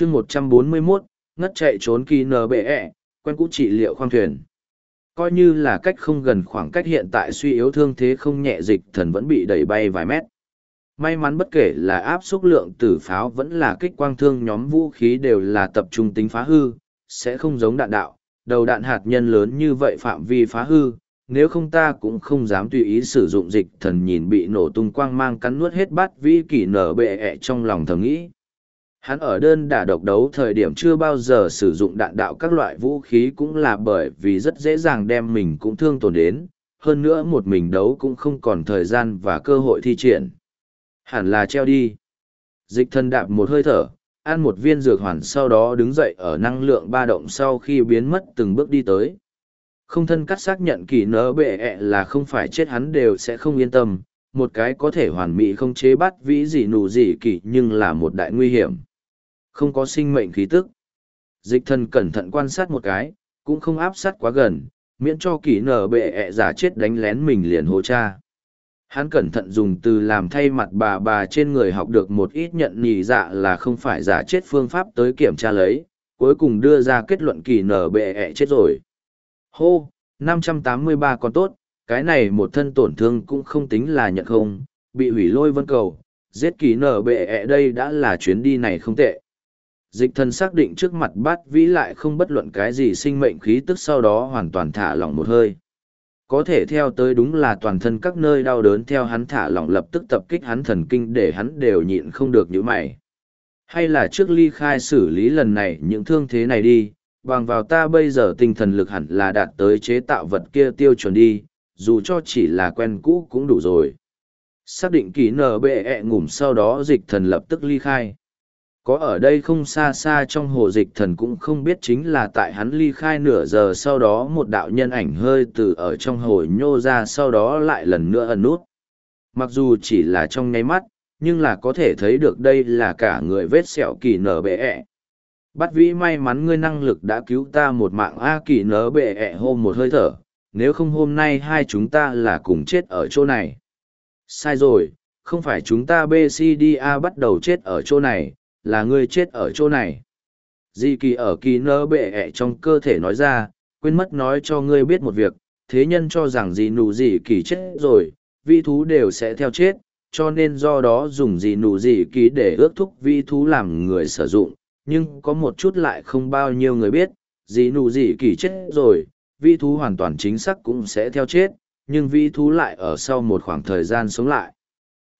chương một trăm bốn mươi 141, ngất chạy trốn kỳ nbe quen cũ trị liệu khoang thuyền. Coi như là cách không gần khoảng cách hiện tại suy yếu thương thế không nhẹ dịch thần vẫn bị đẩy bay vài mét. May mắn bất kể là áp xúc lượng tử pháo vẫn là kích quang thương nhóm vũ khí đều là tập trung tính phá hư, sẽ không giống đạn đạo, đầu đạn hạt nhân lớn như vậy phạm vi phá hư, nếu không ta cũng không dám tùy ý sử dụng dịch thần nhìn bị nổ tung quang mang cắn nuốt hết bát vĩ kỷ nở bệ ẹ trong lòng thầm nghĩ. Hắn ở đơn đả độc đấu thời điểm chưa bao giờ sử dụng đạn đạo các loại vũ khí cũng là bởi vì rất dễ dàng đem mình cũng thương tổn đến, hơn nữa một mình đấu cũng không còn thời gian và cơ hội thi triển. Hẳn là treo đi. Dịch thân đạp một hơi thở, ăn một viên dược hoàn sau đó đứng dậy ở năng lượng ba động sau khi biến mất từng bước đi tới. Không thân cắt xác nhận kỳ nỡ bệ ẹ là không phải chết hắn đều sẽ không yên tâm, một cái có thể hoàn mỹ không chế bắt vĩ gì nụ gì kỳ nhưng là một đại nguy hiểm. Không có sinh mệnh khí tức. Dịch thần cẩn thận quan sát một cái, cũng không áp sát quá gần, miễn cho kỳ nở bệ ẹ giả chết đánh lén mình liền hô cha. Hắn cẩn thận dùng từ làm thay mặt bà bà trên người học được một ít nhận nhì dạ là không phải giả chết phương pháp tới kiểm tra lấy, cuối cùng đưa ra kết luận kỳ nở bệ ẹ chết rồi. Hô, 583 con tốt, cái này một thân tổn thương cũng không tính là nhận không, bị hủy lôi vân cầu, giết kỳ nở bệ ẹ đây đã là chuyến đi này không tệ. Dịch thần xác định trước mặt bát vĩ lại không bất luận cái gì sinh mệnh khí tức sau đó hoàn toàn thả lỏng một hơi. Có thể theo tới đúng là toàn thân các nơi đau đớn theo hắn thả lỏng lập tức tập kích hắn thần kinh để hắn đều nhịn không được những mày. Hay là trước ly khai xử lý lần này những thương thế này đi, bằng vào ta bây giờ tinh thần lực hẳn là đạt tới chế tạo vật kia tiêu chuẩn đi, dù cho chỉ là quen cũ cũng đủ rồi. Xác định kỹ nở bệ ẹ ngủm sau đó dịch thần lập tức ly khai. Có ở đây không xa xa trong hồ dịch thần cũng không biết chính là tại hắn ly khai nửa giờ sau đó một đạo nhân ảnh hơi từ ở trong hồ nhô ra sau đó lại lần nữa ẩn nút. Mặc dù chỉ là trong nháy mắt, nhưng là có thể thấy được đây là cả người vết sẹo kỳ nở bệ ẹ. Bắt vĩ may mắn ngươi năng lực đã cứu ta một mạng A kỳ nở bệ ẹ hôm một hơi thở, nếu không hôm nay hai chúng ta là cùng chết ở chỗ này. Sai rồi, không phải chúng ta BCDA bắt đầu chết ở chỗ này, là ngươi chết ở chỗ này. Di kỳ ở kỳ nơ bệ ẹ trong cơ thể nói ra, quên mất nói cho ngươi biết một việc, thế nhân cho rằng gì nụ gì kỳ chết rồi, vi thú đều sẽ theo chết, cho nên do đó dùng gì nụ gì kỳ để ước thúc vi thú làm người sử dụng, nhưng có một chút lại không bao nhiêu người biết, gì nụ gì kỳ chết rồi, vi thú hoàn toàn chính xác cũng sẽ theo chết, nhưng vi thú lại ở sau một khoảng thời gian sống lại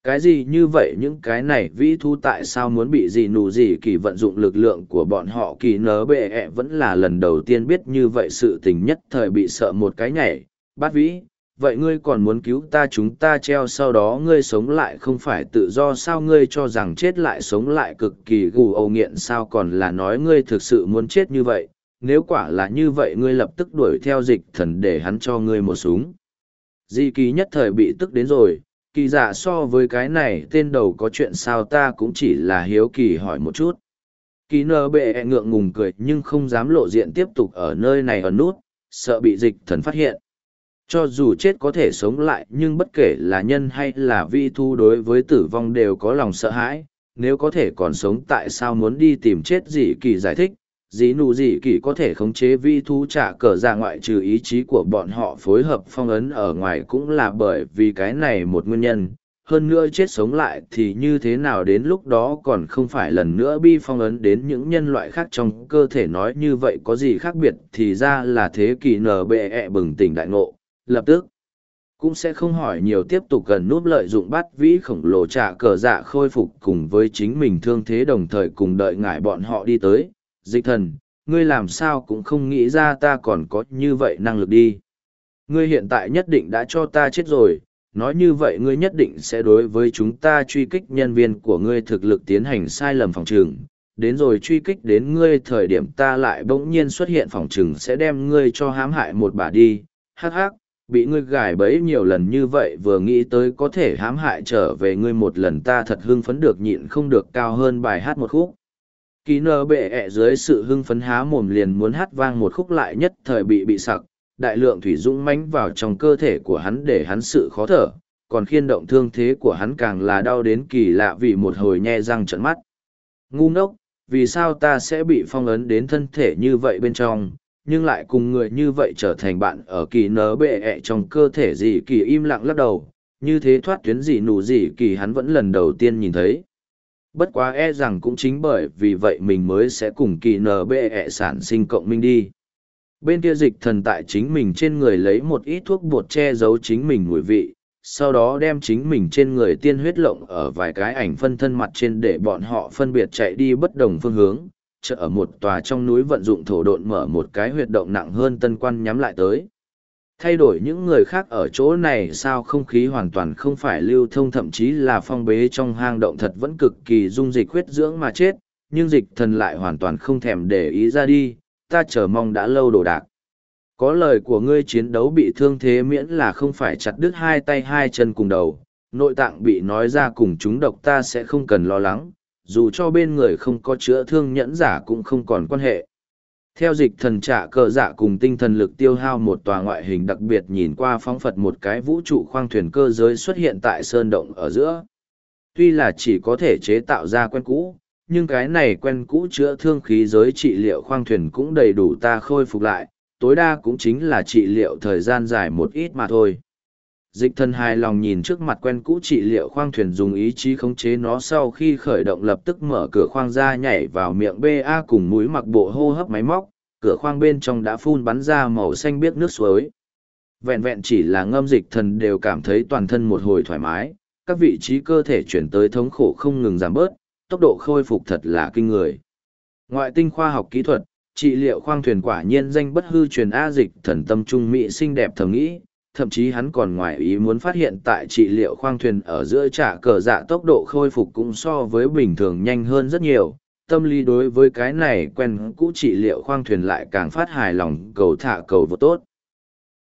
cái gì như vậy những cái này vĩ thu tại sao muốn bị gì nù gì kỳ vận dụng lực lượng của bọn họ kỳ nớ bệ ẹ vẫn là lần đầu tiên biết như vậy sự tình nhất thời bị sợ một cái nhảy. Bát vĩ, vậy ngươi còn muốn cứu ta chúng ta treo sau đó ngươi sống lại không phải tự do sao ngươi cho rằng chết lại sống lại cực kỳ gù âu nghiện sao còn là nói ngươi thực sự muốn chết như vậy? Nếu quả là như vậy ngươi lập tức đuổi theo dịch thần để hắn cho ngươi một súng. Di kỳ nhất thời bị tức đến rồi kỳ giả so với cái này tên đầu có chuyện sao ta cũng chỉ là hiếu kỳ hỏi một chút. Kỳ nơ bệ ngượng ngùng cười nhưng không dám lộ diện tiếp tục ở nơi này ở nút, sợ bị dịch thần phát hiện. Cho dù chết có thể sống lại nhưng bất kể là nhân hay là vi thu đối với tử vong đều có lòng sợ hãi, nếu có thể còn sống tại sao muốn đi tìm chết gì kỳ giải thích dĩ nụ dị kỳ có thể khống chế vi thú trả cờ ra ngoại trừ ý chí của bọn họ phối hợp phong ấn ở ngoài cũng là bởi vì cái này một nguyên nhân. Hơn nữa chết sống lại thì như thế nào đến lúc đó còn không phải lần nữa bi phong ấn đến những nhân loại khác trong cơ thể nói như vậy có gì khác biệt thì ra là thế kỷ nở bệ ẹ bừng tỉnh đại ngộ. Lập tức, cũng sẽ không hỏi nhiều tiếp tục gần núp lợi dụng bắt vĩ khổng lồ trả cờ dạ khôi phục cùng với chính mình thương thế đồng thời cùng đợi ngại bọn họ đi tới dịch thần, ngươi làm sao cũng không nghĩ ra ta còn có như vậy năng lực đi. Ngươi hiện tại nhất định đã cho ta chết rồi, nói như vậy ngươi nhất định sẽ đối với chúng ta truy kích nhân viên của ngươi thực lực tiến hành sai lầm phòng trường. Đến rồi truy kích đến ngươi thời điểm ta lại bỗng nhiên xuất hiện phòng trừng sẽ đem ngươi cho hãm hại một bà đi. Hắc hắc, bị ngươi gài bẫy nhiều lần như vậy vừa nghĩ tới có thể hãm hại trở về ngươi một lần ta thật hưng phấn được nhịn không được cao hơn bài hát một khúc kỳ nơ bệ ẹ dưới sự hưng phấn há mồm liền muốn hát vang một khúc lại nhất thời bị bị sặc đại lượng thủy dũng mánh vào trong cơ thể của hắn để hắn sự khó thở còn khiên động thương thế của hắn càng là đau đến kỳ lạ vì một hồi nhe răng trận mắt ngu ngốc vì sao ta sẽ bị phong ấn đến thân thể như vậy bên trong, nhưng lại cùng người như vậy trở thành bạn ở kỳ nớ bệ ẹ trong cơ thể gì kỳ im lặng lắc đầu, như thế thoát tuyến gì nụ gì kỳ hắn vẫn lần đầu tiên nhìn thấy. Bất quá e rằng cũng chính bởi vì vậy mình mới sẽ cùng kỳ nờ bệ sản sinh cộng minh đi. Bên kia dịch thần tại chính mình trên người lấy một ít thuốc bột che giấu chính mình mùi vị, sau đó đem chính mình trên người tiên huyết lộng ở vài cái ảnh phân thân mặt trên để bọn họ phân biệt chạy đi bất đồng phương hướng, chợ ở một tòa trong núi vận dụng thổ độn mở một cái huyệt động nặng hơn tân quan nhắm lại tới. Thay đổi những người khác ở chỗ này sao không khí hoàn toàn không phải lưu thông thậm chí là phong bế trong hang động thật vẫn cực kỳ dung dịch huyết dưỡng mà chết, nhưng dịch thần lại hoàn toàn không thèm để ý ra đi, ta chờ mong đã lâu đồ đạc. Có lời của ngươi chiến đấu bị thương thế miễn là không phải chặt đứt hai tay hai chân cùng đầu, nội tạng bị nói ra cùng chúng độc ta sẽ không cần lo lắng, dù cho bên người không có chữa thương nhẫn giả cũng không còn quan hệ. Theo dịch thần trả cờ dạ cùng tinh thần lực tiêu hao một tòa ngoại hình đặc biệt nhìn qua phóng phật một cái vũ trụ khoang thuyền cơ giới xuất hiện tại sơn động ở giữa. Tuy là chỉ có thể chế tạo ra quen cũ, nhưng cái này quen cũ chữa thương khí giới trị liệu khoang thuyền cũng đầy đủ ta khôi phục lại, tối đa cũng chính là trị liệu thời gian dài một ít mà thôi. Dịch thần hài lòng nhìn trước mặt quen cũ trị liệu khoang thuyền dùng ý chí khống chế nó sau khi khởi động lập tức mở cửa khoang ra nhảy vào miệng BA cùng mũi mặc bộ hô hấp máy móc, cửa khoang bên trong đã phun bắn ra màu xanh biếc nước suối. Vẹn vẹn chỉ là ngâm dịch thần đều cảm thấy toàn thân một hồi thoải mái, các vị trí cơ thể chuyển tới thống khổ không ngừng giảm bớt, tốc độ khôi phục thật là kinh người. Ngoại tinh khoa học kỹ thuật, trị liệu khoang thuyền quả nhiên danh bất hư truyền A dịch thần tâm trung mỹ xinh đẹp thầm nghĩ, thậm chí hắn còn ngoài ý muốn phát hiện tại trị liệu khoang thuyền ở giữa trả cờ dạ tốc độ khôi phục cũng so với bình thường nhanh hơn rất nhiều. Tâm lý đối với cái này quen cũ trị liệu khoang thuyền lại càng phát hài lòng, cầu thả cầu vô tốt.